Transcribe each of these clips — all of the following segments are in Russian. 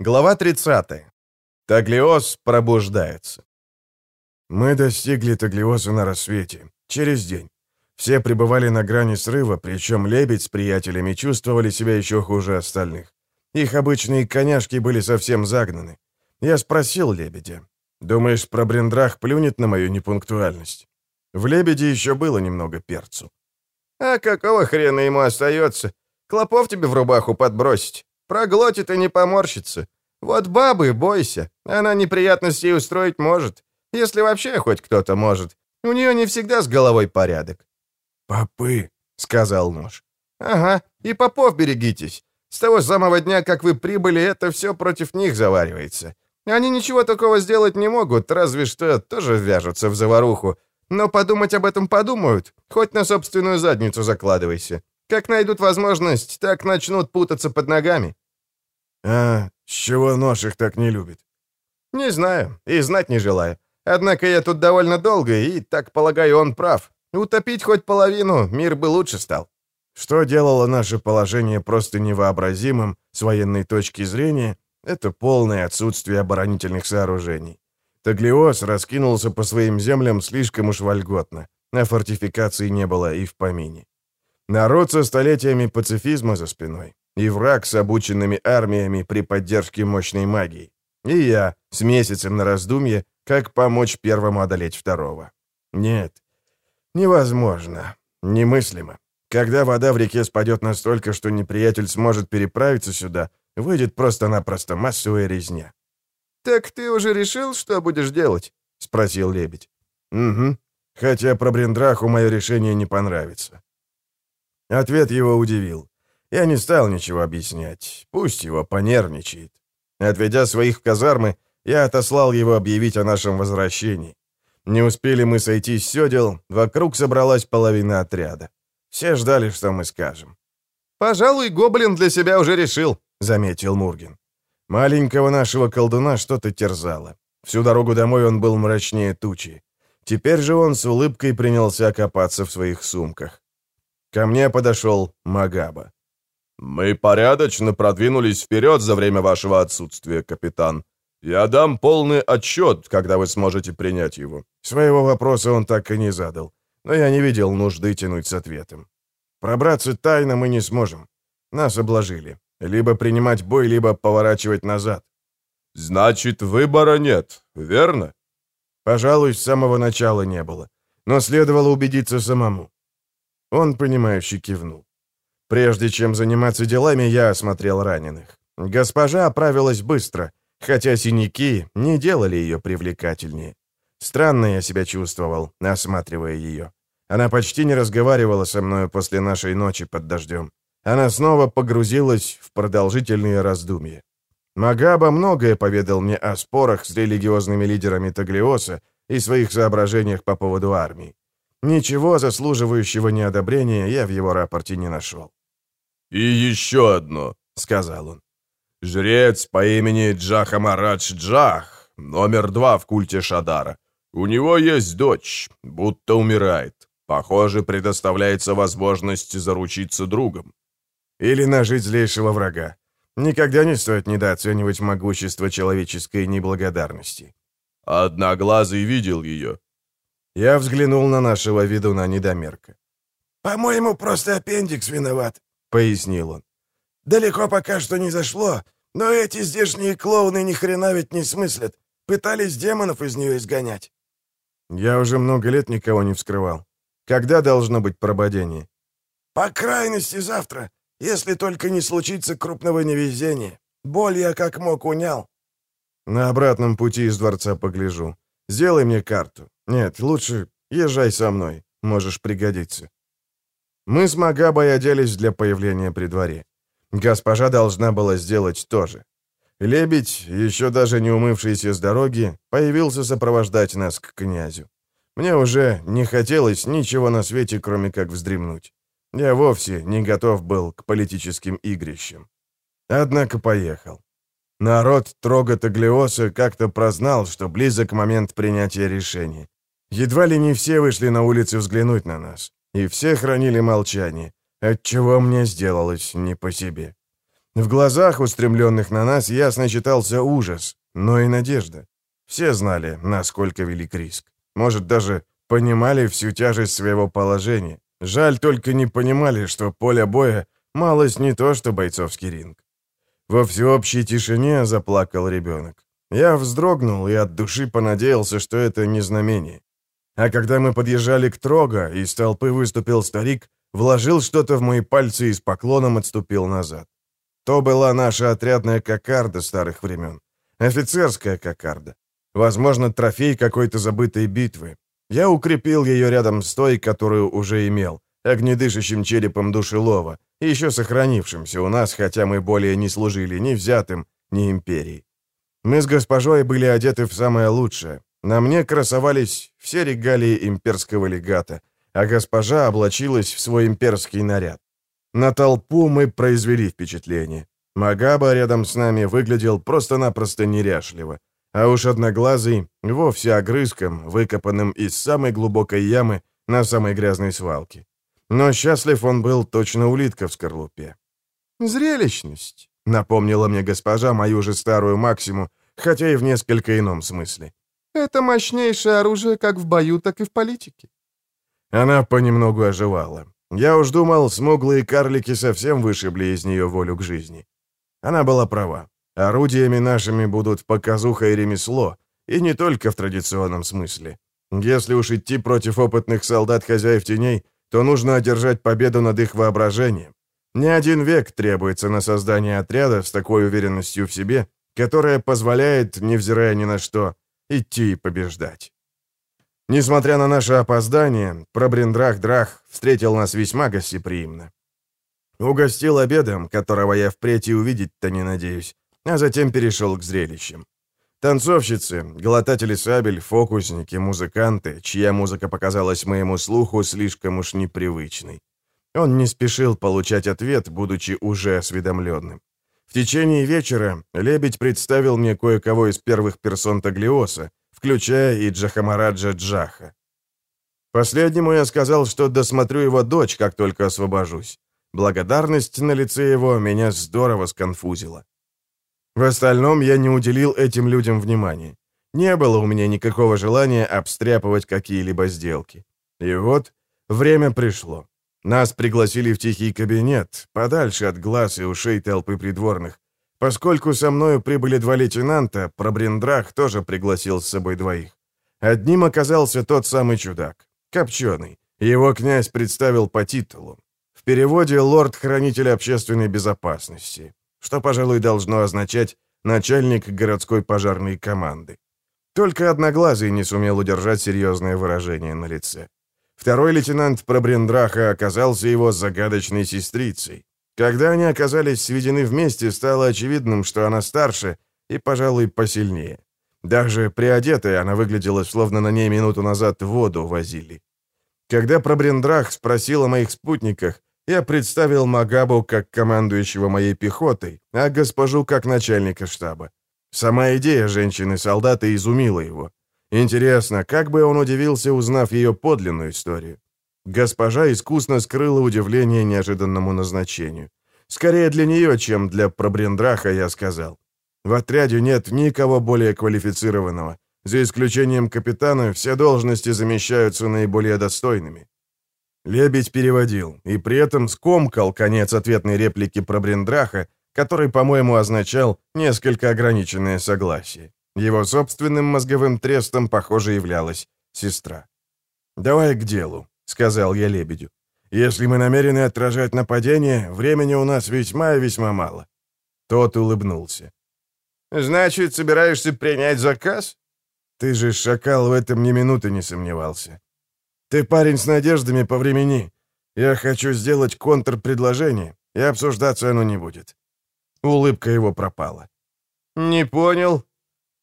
Глава 30. Таглиоз пробуждается. Мы достигли Таглиоза на рассвете, через день. Все пребывали на грани срыва, причем лебедь с приятелями чувствовали себя еще хуже остальных. Их обычные коняшки были совсем загнаны. Я спросил лебедя, «Думаешь, про Брендрах плюнет на мою непунктуальность?» В лебеде еще было немного перцу. «А какого хрена ему остается? Клопов тебе в рубаху подбросить? Проглотит и не поморщится. Вот бабы, бойся, она неприятностей устроить может. Если вообще хоть кто-то может. У нее не всегда с головой порядок». «Попы», — сказал нож. «Ага, и попов берегитесь. С того самого дня, как вы прибыли, это все против них заваривается. Они ничего такого сделать не могут, разве что тоже вяжутся в заваруху. Но подумать об этом подумают. Хоть на собственную задницу закладывайся. Как найдут возможность, так начнут путаться под ногами». «А с чего нож так не любит?» «Не знаю, и знать не желаю. Однако я тут довольно долго, и, так полагаю, он прав. Утопить хоть половину, мир бы лучше стал». Что делало наше положение просто невообразимым с военной точки зрения, это полное отсутствие оборонительных сооружений. Таглиоз раскинулся по своим землям слишком уж вольготно, а фортификаций не было и в помине. Народ со столетиями пацифизма за спиной, и враг с обученными армиями при поддержке мощной магии. И я с месяцем на раздумье, как помочь первому одолеть второго. Нет, невозможно, немыслимо. Когда вода в реке спадет настолько, что неприятель сможет переправиться сюда, выйдет просто-напросто массовая резня. «Так ты уже решил, что будешь делать?» — спросил лебедь. «Угу. Хотя про Брендраху мое решение не понравится». Ответ его удивил. Я не стал ничего объяснять. Пусть его понервничает. Отведя своих в казармы, я отослал его объявить о нашем возвращении. Не успели мы сойти с седел, вокруг собралась половина отряда. Все ждали, что мы скажем. «Пожалуй, гоблин для себя уже решил», — заметил Мургин. Маленького нашего колдуна что-то терзало. Всю дорогу домой он был мрачнее тучи. Теперь же он с улыбкой принялся копаться в своих сумках. Ко мне подошел Магаба. «Мы порядочно продвинулись вперед за время вашего отсутствия, капитан. Я дам полный отчет, когда вы сможете принять его». Своего вопроса он так и не задал, но я не видел нужды тянуть с ответом. Пробраться тайно мы не сможем. Нас обложили. Либо принимать бой, либо поворачивать назад. «Значит, выбора нет, верно?» Пожалуй, с самого начала не было. Но следовало убедиться самому. Он, понимающе кивнул. Прежде чем заниматься делами, я осмотрел раненых. Госпожа оправилась быстро, хотя синяки не делали ее привлекательнее. Странно я себя чувствовал, осматривая ее. Она почти не разговаривала со мной после нашей ночи под дождем. Она снова погрузилась в продолжительные раздумья. Магаба многое поведал мне о спорах с религиозными лидерами Таглиоса и своих соображениях по поводу армии. Ничего заслуживающего неодобрения я в его рапорте не нашел. «И еще одно», — сказал он. «Жрец по имени Джахамарадж Джах, номер два в культе Шадара. У него есть дочь, будто умирает. Похоже, предоставляется возможность заручиться другом. Или нажить злейшего врага. Никогда не стоит недооценивать могущество человеческой неблагодарности. Одноглазый видел ее. Я взглянул на нашего ведуна недомерка. «По-моему, просто аппендикс виноват», — пояснил он. «Далеко пока что не зашло, но эти здешние клоуны ни хрена ведь не смыслят. Пытались демонов из нее изгонять». Я уже много лет никого не вскрывал. Когда должно быть прободение? «По крайности завтра, если только не случится крупного невезения. Боль я как мог унял». На обратном пути из дворца погляжу. Сделай мне карту. Нет, лучше езжай со мной. Можешь пригодиться. Мы с Магабой оделись для появления при дворе. Госпожа должна была сделать то же. Лебедь, еще даже не умывшийся с дороги, появился сопровождать нас к князю. Мне уже не хотелось ничего на свете, кроме как вздремнуть. Я вовсе не готов был к политическим игрищам. Однако поехал. Народ Трога как-то прознал, что близок момент принятия решения. Едва ли не все вышли на улицы взглянуть на нас, и все хранили молчание, отчего мне сделалось не по себе. В глазах, устремленных на нас, ясно читался ужас, но и надежда. Все знали, насколько велик риск. Может, даже понимали всю тяжесть своего положения. Жаль, только не понимали, что поле боя малость не то, что бойцовский ринг. Во всеобщей тишине заплакал ребенок. Я вздрогнул и от души понадеялся, что это не знамение. А когда мы подъезжали к Трога, из толпы выступил старик, вложил что-то в мои пальцы и с поклоном отступил назад. То была наша отрядная кокарда старых времен. Офицерская кокарда. Возможно, трофей какой-то забытой битвы. Я укрепил ее рядом с той, которую уже имел, огнедышащим черепом душелова, еще сохранившимся у нас, хотя мы более не служили ни взятым, ни империи. Мы с госпожой были одеты в самое лучшее. На мне красовались все регалии имперского легата, а госпожа облачилась в свой имперский наряд. На толпу мы произвели впечатление. Магаба рядом с нами выглядел просто-напросто неряшливо, а уж одноглазый вовсе огрызком, выкопанным из самой глубокой ямы на самой грязной свалке. Но счастлив он был точно улитка в скорлупе. «Зрелищность», — напомнила мне госпожа мою же старую Максиму, хотя и в несколько ином смысле. «Это мощнейшее оружие как в бою, так и в политике». Она понемногу оживала. Я уж думал, смуглые карлики совсем вышибли из нее волю к жизни. Она была права. Орудиями нашими будут показуха и ремесло, и не только в традиционном смысле. Если уж идти против опытных солдат хозяев теней, то нужно одержать победу над их воображением. Не один век требуется на создание отряда с такой уверенностью в себе, которая позволяет, невзирая ни на что, идти и побеждать. Несмотря на наше опоздание, Пробриндрах-Драх встретил нас весьма гостеприимно. Угостил обедом, которого я впредь и увидеть-то не надеюсь, а затем перешел к зрелищам. Танцовщицы, глотатели сабель, фокусники, музыканты, чья музыка показалась моему слуху слишком уж непривычной. Он не спешил получать ответ, будучи уже осведомленным. В течение вечера Лебедь представил мне кое-кого из первых персон Таглиоса, включая и Джахамараджа Джаха. Последнему я сказал, что досмотрю его дочь, как только освобожусь. Благодарность на лице его меня здорово сконфузила. В остальном я не уделил этим людям внимания. Не было у меня никакого желания обстряпывать какие-либо сделки. И вот время пришло. Нас пригласили в тихий кабинет, подальше от глаз и ушей толпы придворных. Поскольку со мною прибыли два лейтенанта, Пробрендрах тоже пригласил с собой двоих. Одним оказался тот самый чудак, Копченый. Его князь представил по титулу. В переводе «Лорд-хранитель общественной безопасности» что, пожалуй, должно означать начальник городской пожарной команды. Только Одноглазый не сумел удержать серьезное выражение на лице. Второй лейтенант Пробрендраха оказался его загадочной сестрицей. Когда они оказались сведены вместе, стало очевидным, что она старше и, пожалуй, посильнее. Даже приодетая она выглядела, словно на ней минуту назад воду возили. Когда Пробрендрах спросил о моих спутниках, я представил Магабу как командующего моей пехотой, а госпожу как начальника штаба. Сама идея женщины-солдата изумила его. Интересно, как бы он удивился, узнав ее подлинную историю? Госпожа искусно скрыла удивление неожиданному назначению. Скорее для нее, чем для Пробрендраха, я сказал. В отряде нет никого более квалифицированного. За исключением капитана, все должности замещаются наиболее достойными. Лебедь переводил, и при этом скомкал конец ответной реплики про Брендраха, который, по-моему, означал несколько ограниченное согласие. Его собственным мозговым трестом, похоже, являлась сестра. «Давай к делу», — сказал я Лебедю. «Если мы намерены отражать нападение, времени у нас весьма и весьма мало». Тот улыбнулся. «Значит, собираешься принять заказ?» «Ты же, шакал, в этом ни минуты не сомневался. Ты парень с надеждами по времени. Я хочу сделать контрпредложение, и обсуждаться оно не будет». Улыбка его пропала. «Не понял?»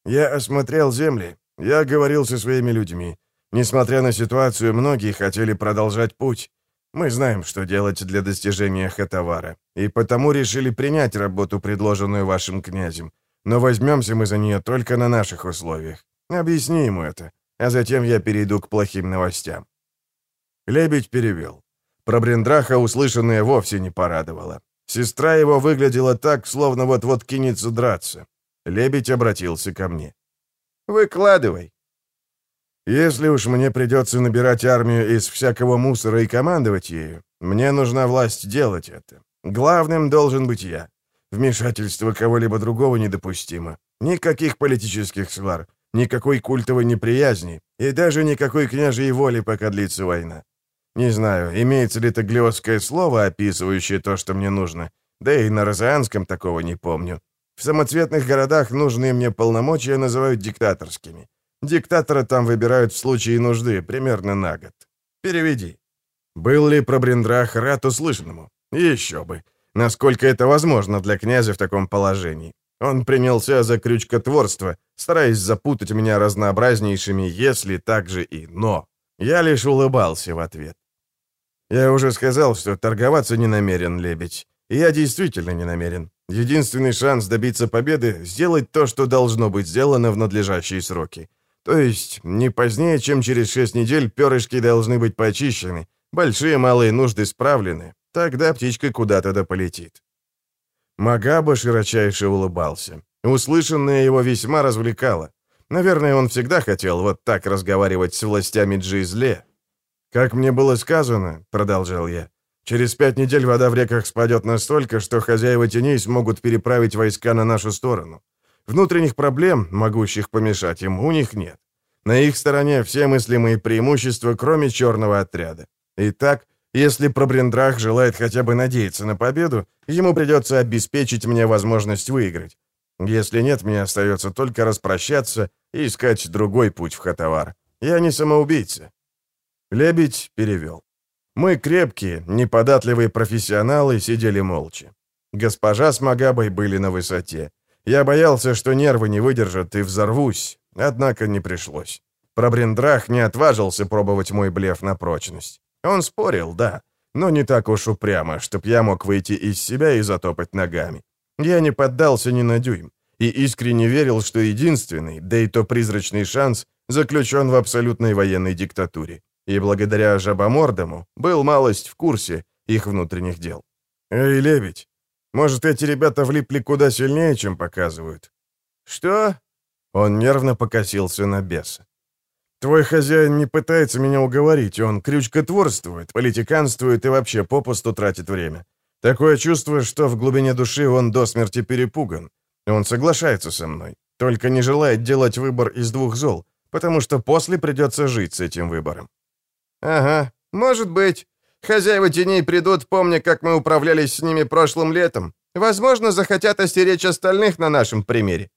«Я осмотрел земли. Я говорил со своими людьми. Несмотря на ситуацию, многие хотели продолжать путь. Мы знаем, что делать для достижения Хатавара, и потому решили принять работу, предложенную вашим князем. Но возьмемся мы за нее только на наших условиях. Объясни ему это, а затем я перейду к плохим новостям. Лебедь перевел. Про Брендраха услышанное вовсе не порадовало. Сестра его выглядела так, словно вот-вот кинется драться. Лебедь обратился ко мне. «Выкладывай». «Если уж мне придется набирать армию из всякого мусора и командовать ею, мне нужна власть делать это. Главным должен быть я. Вмешательство кого-либо другого недопустимо. Никаких политических свар, никакой культовой неприязни и даже никакой княжьей воли, пока длится война. Не знаю, имеется ли это глиосское слово, описывающее то, что мне нужно, да и на розаанском такого не помню. В самоцветных городах нужные мне полномочия называют диктаторскими. Диктатора там выбирают в случае нужды, примерно на год. Переведи. Был ли про Брендрах рад услышанному? Еще бы. Насколько это возможно для князя в таком положении? Он принялся за крючкотворство, стараясь запутать меня разнообразнейшими «если», также и «но». Я лишь улыбался в ответ. Я уже сказал, что торговаться не намерен, лебедь. И я действительно не намерен. Единственный шанс добиться победы — сделать то, что должно быть сделано в надлежащие сроки. То есть, не позднее, чем через шесть недель перышки должны быть почищены, большие малые нужды справлены. Тогда птичка куда-то да полетит. Магаба широчайше улыбался. Услышанное его весьма развлекало. Наверное, он всегда хотел вот так разговаривать с властями Джизле. «Как мне было сказано», — продолжал я, — «через пять недель вода в реках спадет настолько, что хозяева теней смогут переправить войска на нашу сторону. Внутренних проблем, могущих помешать им, у них нет. На их стороне все мыслимые преимущества, кроме черного отряда. Итак, если Пробрендрах желает хотя бы надеяться на победу, ему придется обеспечить мне возможность выиграть. Если нет, мне остается только распрощаться и искать другой путь в Хатавар. Я не самоубийца». Лебедь перевел. Мы крепкие, неподатливые профессионалы сидели молча. Госпожа с Магабой были на высоте. Я боялся, что нервы не выдержат и взорвусь, однако не пришлось. Пробрендрах не отважился пробовать мой блеф на прочность. Он спорил, да, но не так уж упрямо, чтоб я мог выйти из себя и затопать ногами. Я не поддался ни на дюйм и искренне верил, что единственный, да и то призрачный шанс, заключен в абсолютной военной диктатуре. И благодаря жабомордому был малость в курсе их внутренних дел. «Эй, лебедь, может, эти ребята влипли куда сильнее, чем показывают?» «Что?» Он нервно покосился на беса. «Твой хозяин не пытается меня уговорить, он крючкотворствует, политиканствует и вообще попусту тратит время. Такое чувство, что в глубине души он до смерти перепуган. Он соглашается со мной, только не желает делать выбор из двух зол, потому что после придется жить с этим выбором. «Ага, может быть. Хозяева теней придут, помня, как мы управлялись с ними прошлым летом. Возможно, захотят остеречь остальных на нашем примере».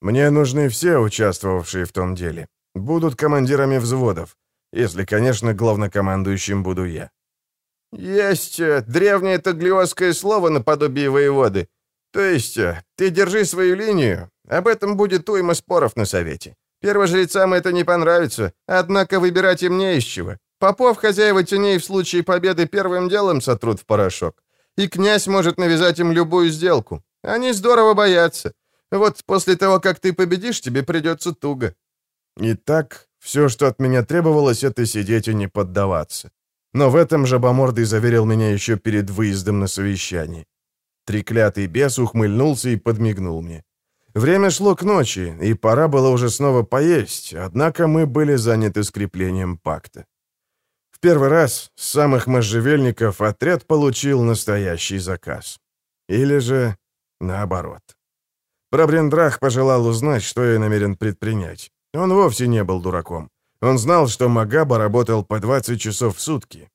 «Мне нужны все участвовавшие в том деле. Будут командирами взводов, если, конечно, главнокомандующим буду я». «Есть э, древнее таглиосское слово наподобие воеводы. То есть, э, ты держи свою линию, об этом будет уйма споров на совете. Первожрецам это не понравится, однако выбирать им не из чего. Попов хозяева теней в случае победы первым делом сотрут в порошок. И князь может навязать им любую сделку. Они здорово боятся. Вот после того, как ты победишь, тебе придется туго. Итак, все, что от меня требовалось, это сидеть и не поддаваться. Но в этом жабомордый заверил меня еще перед выездом на совещание. Треклятый бес ухмыльнулся и подмигнул мне. Время шло к ночи, и пора было уже снова поесть, однако мы были заняты скреплением пакта. В первый раз с самых можжевельников отряд получил настоящий заказ. Или же наоборот. Пробрендрах пожелал узнать, что я намерен предпринять. Он вовсе не был дураком. Он знал, что Магаба работал по 20 часов в сутки.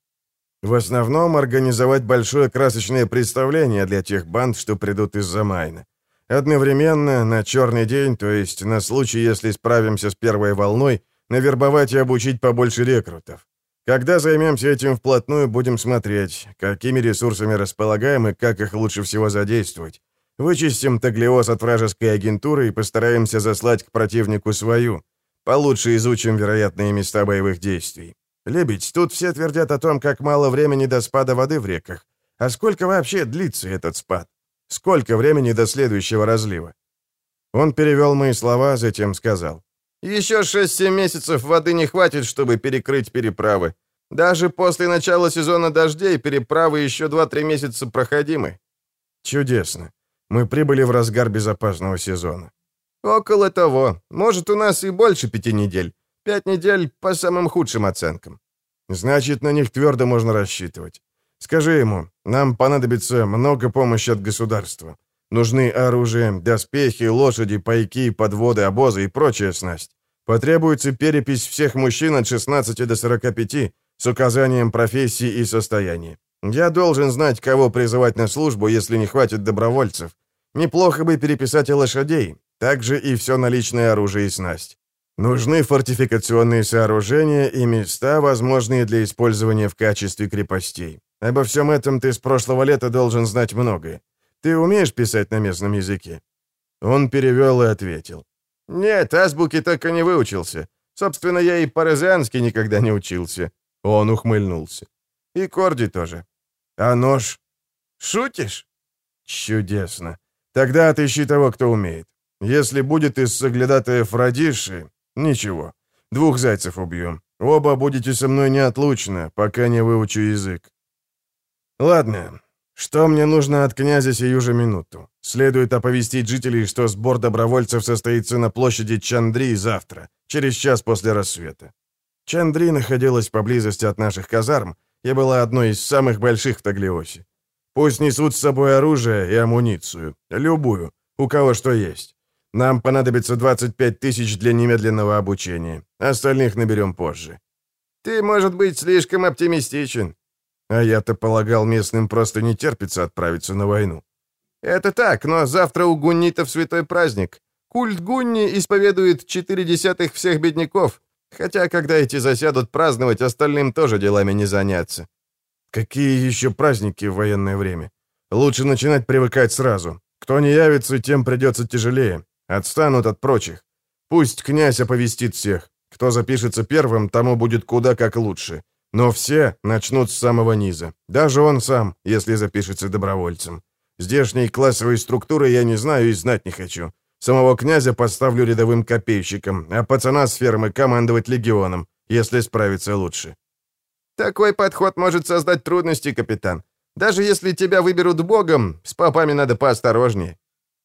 В основном организовать большое красочное представление для тех банд, что придут из-за Майна. Одновременно, на черный день, то есть на случай, если справимся с первой волной, навербовать и обучить побольше рекрутов. Когда займемся этим вплотную, будем смотреть, какими ресурсами располагаем и как их лучше всего задействовать. Вычистим таглиоз от вражеской агентуры и постараемся заслать к противнику свою. Получше изучим вероятные места боевых действий. Лебедь, тут все твердят о том, как мало времени до спада воды в реках. А сколько вообще длится этот спад? Сколько времени до следующего разлива?» Он перевел мои слова, затем сказал. «Еще 6-7 месяцев воды не хватит, чтобы перекрыть переправы. Даже после начала сезона дождей переправы еще 2-3 месяца проходимы. Чудесно. Мы прибыли в разгар безопасного сезона. Около того. Может, у нас и больше пяти недель. Пять недель по самым худшим оценкам. Значит, на них твердо можно рассчитывать. Скажи ему, нам понадобится много помощи от государства. Нужны оружие, доспехи, лошади, пайки, подводы, обозы и прочая снасть. Потребуется перепись всех мужчин от 16 до 45 с указанием профессии и состояния. Я должен знать, кого призывать на службу, если не хватит добровольцев. Неплохо бы переписать и лошадей, также и все наличное оружие и снасть. Нужны фортификационные сооружения и места, возможные для использования в качестве крепостей. Обо всем этом ты с прошлого лета должен знать многое. Ты умеешь писать на местном языке?» Он перевел и ответил. «Нет, азбуки так и не выучился. Собственно, я и по-розиански никогда не учился». Он ухмыльнулся. «И корди тоже». «А нож?» «Шутишь?» «Чудесно. Тогда отыщи того, кто умеет. Если будет из соглядатаев Радиши, ничего. Двух зайцев убью. Оба будете со мной неотлучно, пока не выучу язык. Ладно, что мне нужно от князя сию же минуту? Следует оповестить жителей, что сбор добровольцев состоится на площади Чандри завтра, через час после рассвета. Чандри находилась поблизости от наших казарм и была одной из самых больших в Таглиосе. Пусть несут с собой оружие и амуницию, любую, у кого что есть. Нам понадобится 25 тысяч для немедленного обучения. Остальных наберем позже. Ты, может быть, слишком оптимистичен. А я-то полагал, местным просто не терпится отправиться на войну. Это так, но завтра у гуннитов святой праздник. Культ Гунни исповедует четыре десятых всех бедняков, хотя когда эти засядут праздновать, остальным тоже делами не заняться. Какие еще праздники в военное время? Лучше начинать привыкать сразу. Кто не явится, тем придется тяжелее. Отстанут от прочих. Пусть князь оповестит всех. Кто запишется первым, тому будет куда как лучше. Но все начнут с самого низа. Даже он сам, если запишется добровольцем. Здешней классовой структуры я не знаю и знать не хочу. Самого князя поставлю рядовым копейщиком, а пацана с фермы командовать легионом, если справится лучше. Такой подход может создать трудности, капитан. Даже если тебя выберут богом, с попами надо поосторожнее.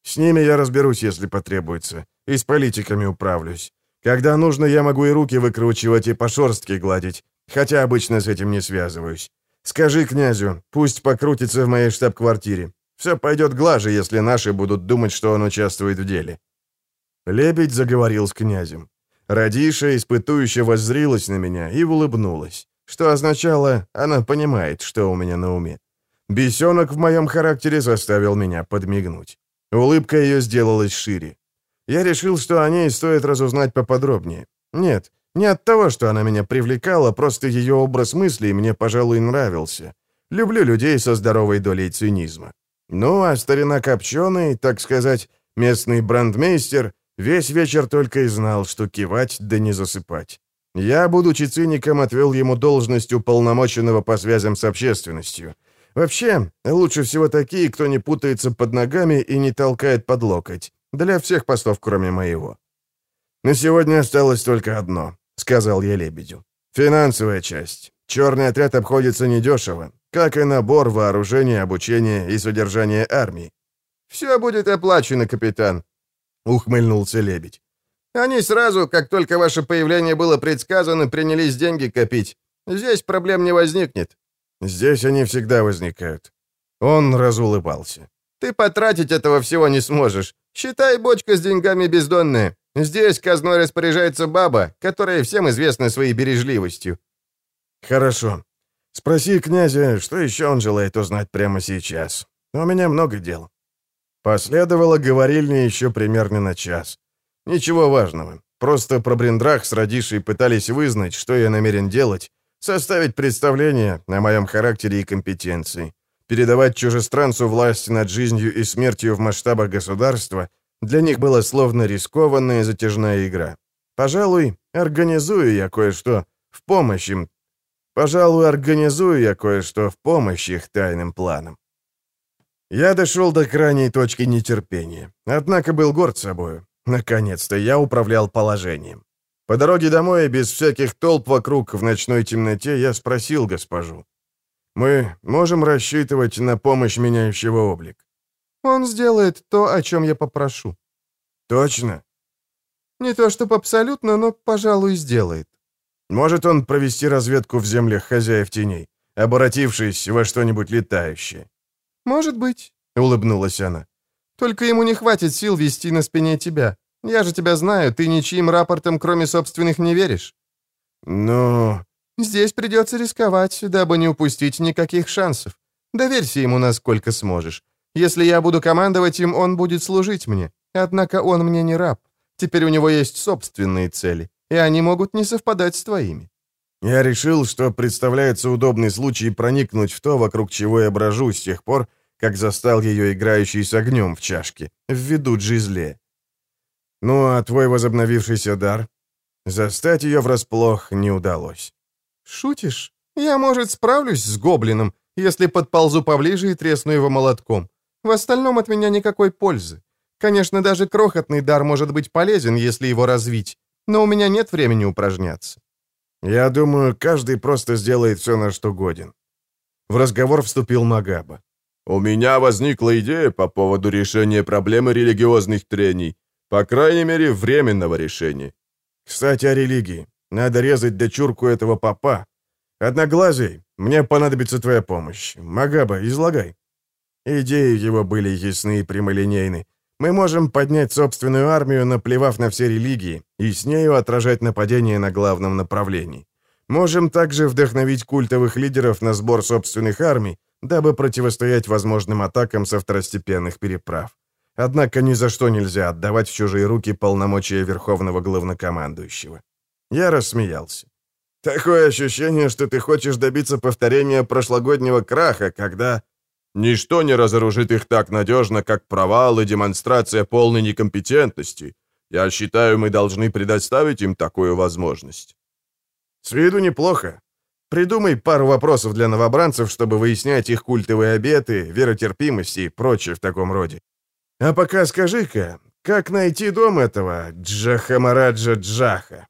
С ними я разберусь, если потребуется. И с политиками управлюсь. Когда нужно, я могу и руки выкручивать, и по шорстке гладить хотя обычно с этим не связываюсь. Скажи князю, пусть покрутится в моей штаб-квартире. Все пойдет глаже, если наши будут думать, что он участвует в деле». Лебедь заговорил с князем. Радиша испытующе воззрилась на меня и улыбнулась, что означало, она понимает, что у меня на уме. Бесенок в моем характере заставил меня подмигнуть. Улыбка ее сделалась шире. Я решил, что о ней стоит разузнать поподробнее. Нет, не от того, что она меня привлекала, просто ее образ мыслей мне, пожалуй, нравился. Люблю людей со здоровой долей цинизма. Ну, а старина Копченый, так сказать, местный брандмейстер, весь вечер только и знал, что кивать да не засыпать. Я, будучи циником, отвел ему должность уполномоченного по связям с общественностью. Вообще, лучше всего такие, кто не путается под ногами и не толкает под локоть. Для всех постов, кроме моего. На сегодня осталось только одно сказал я лебедю. «Финансовая часть. Черный отряд обходится недешево, как и набор, вооружения, обучения и содержание армии». «Все будет оплачено, капитан», — ухмыльнулся лебедь. «Они сразу, как только ваше появление было предсказано, принялись деньги копить. Здесь проблем не возникнет». «Здесь они всегда возникают». Он разулыбался. «Ты потратить этого всего не сможешь. Считай, бочка с деньгами бездонная. Здесь казной распоряжается баба, которая всем известна своей бережливостью». «Хорошо. Спроси князя, что еще он желает узнать прямо сейчас. У меня много дел». Последовало говорильня еще примерно на час. Ничего важного. Просто про Брендрах с Радишей пытались вызнать, что я намерен делать, составить представление о моем характере и компетенции, передавать чужестранцу власть над жизнью и смертью в масштабах государства для них была словно рискованная затяжная игра. Пожалуй, организую я кое-что в помощь им. Пожалуй, организую я кое-что в помощь их тайным планам. Я дошел до крайней точки нетерпения, однако был горд собою. Наконец-то я управлял положением. По дороге домой, без всяких толп вокруг, в ночной темноте, я спросил госпожу. «Мы можем рассчитывать на помощь меняющего облик?» Он сделает то, о чем я попрошу». «Точно?» «Не то чтобы абсолютно, но, пожалуй, сделает». «Может он провести разведку в землях хозяев теней, обратившись во что-нибудь летающее?» «Может быть», — улыбнулась она. «Только ему не хватит сил вести на спине тебя. Я же тебя знаю, ты ничьим рапортам, кроме собственных, не веришь». «Ну...» «Здесь придется рисковать, дабы не упустить никаких шансов. Доверься ему, насколько сможешь. Если я буду командовать им, он будет служить мне. Однако он мне не раб. Теперь у него есть собственные цели, и они могут не совпадать с твоими». Я решил, что представляется удобный случай проникнуть в то, вокруг чего я брожу с тех пор, как застал ее играющей с огнем в чашке, в виду Джизле. Ну, а твой возобновившийся дар? Застать ее врасплох не удалось. «Шутишь? Я, может, справлюсь с гоблином, если подползу поближе и тресну его молотком. В остальном от меня никакой пользы. Конечно, даже крохотный дар может быть полезен, если его развить, но у меня нет времени упражняться». «Я думаю, каждый просто сделает все, на что годен». В разговор вступил Магаба. «У меня возникла идея по поводу решения проблемы религиозных трений. По крайней мере, временного решения. Кстати, о религии. Надо резать дочурку этого папа. Одноглазый, мне понадобится твоя помощь. Магаба, излагай. Идеи его были ясны и прямолинейны. Мы можем поднять собственную армию, наплевав на все религии, и с нею отражать нападение на главном направлении. Можем также вдохновить культовых лидеров на сбор собственных армий, дабы противостоять возможным атакам со второстепенных переправ. Однако ни за что нельзя отдавать в чужие руки полномочия верховного главнокомандующего. Я рассмеялся. Такое ощущение, что ты хочешь добиться повторения прошлогоднего краха, когда... Ничто не разоружит их так надежно, как провал и демонстрация полной некомпетентности. Я считаю, мы должны предоставить им такую возможность. С виду неплохо. Придумай пару вопросов для новобранцев, чтобы выяснять их культовые обеты, веротерпимость и прочее в таком роде. А пока скажи-ка, как найти дом этого Джахамараджа Джаха?